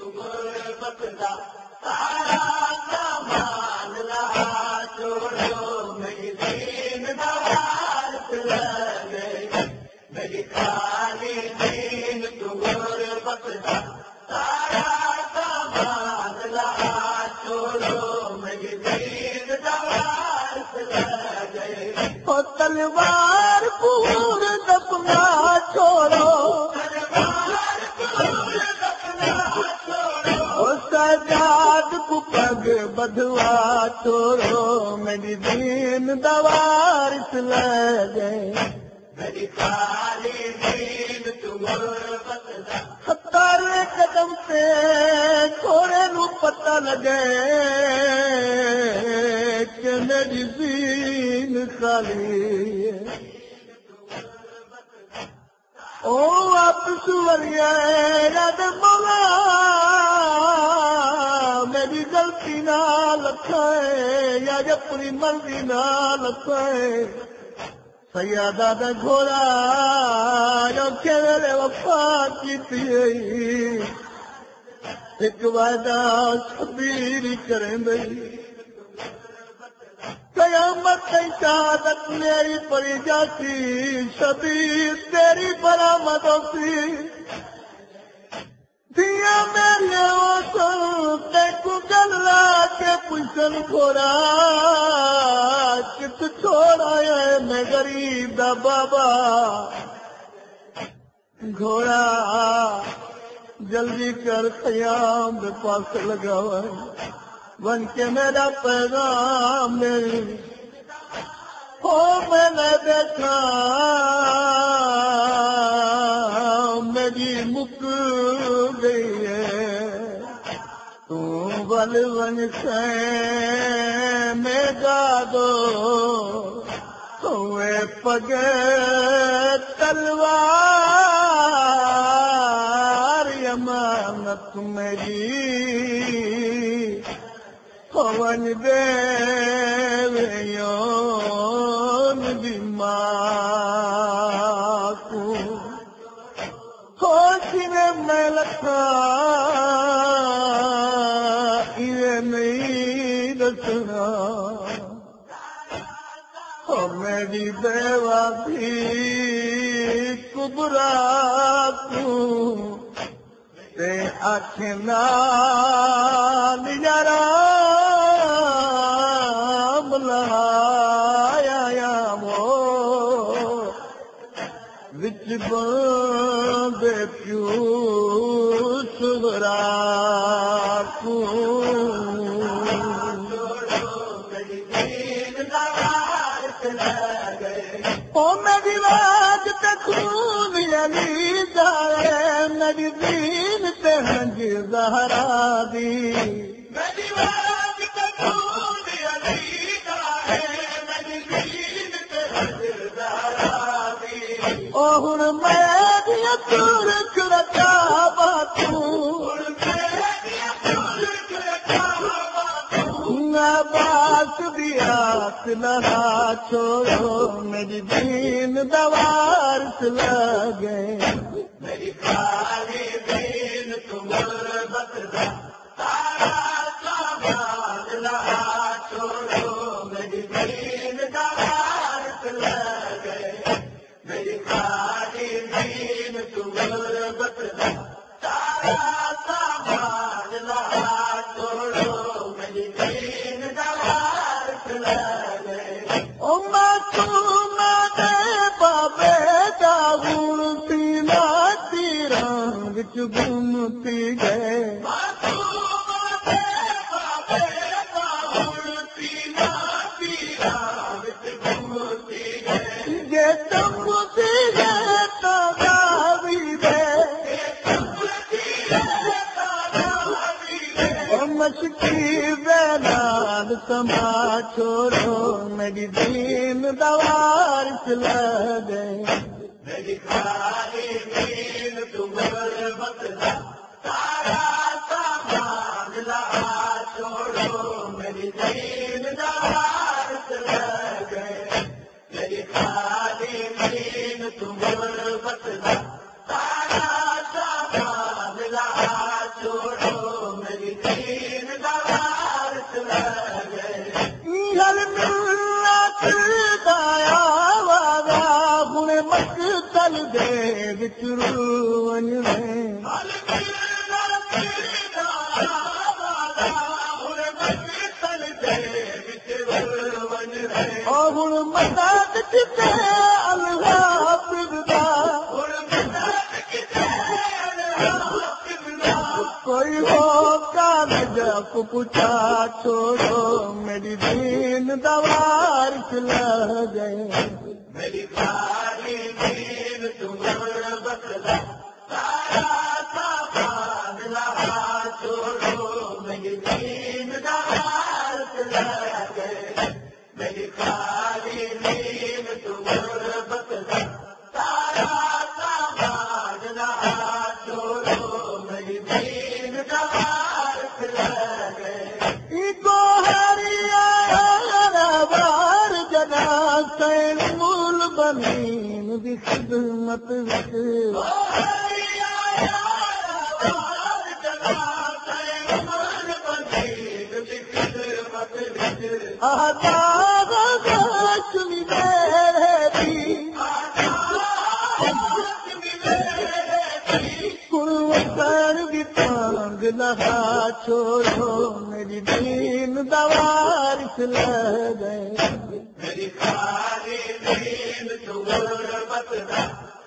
تلوار ستار قدم سے تھوڑے نو پتہ لگے کہ میری دین خالی او واپس وریا رد مولا میری غلطی نہ لکھائے یا اپنی مرضی نہ لکھائے سیادہ دا گھوڑا جو کھیلے وفا کیتی ایک وعدہ سبیری کریں بھئی قیامت کی شہادت میری پری جاتی، شبیر تیری برآمد ہوتی۔ دیا میرے وسل کو گلا کے پوچھن کھوڑا کت چھوڑا ہے میں غریب دا بابا۔ گھوڑا جلدی کر قیام دے پاس لگا بن کے میرا پیغام میری ہو میں نے دیکھا۔ میری مک گئی ہے۔ تو بل بن سے میں دو۔ تمہیں پگ تلوار یمانت میری۔ پون دے یون بیمار کو خوش میں لکھا یہ نہیں دسنا۔ میری بیوا بھی کبرا کو تے آخنا نجارا بلایا یا مو وچ بندے پیو سغرا کو تے ہنج زہرا دی او ہن میں باتوں باس دیا۔ لڑا چھوڑو میری دین دوار لگے۔ میری خالی دین تم بتلا او مشکی بینان سما چھوڑو میری دین دوار چلا گئے میری خالی دین تم بتلا تارا سامان چھوڑو، میری دین دوار ہوں کوئی ہو کاغذ کو پوچھا دوار گئے جنت چھوڑو میری دین دوار لے گئے۔ میری دین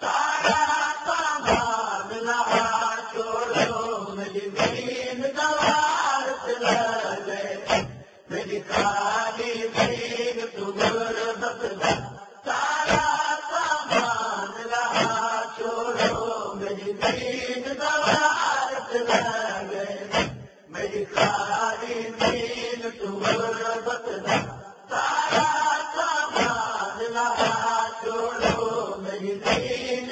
تارا علينا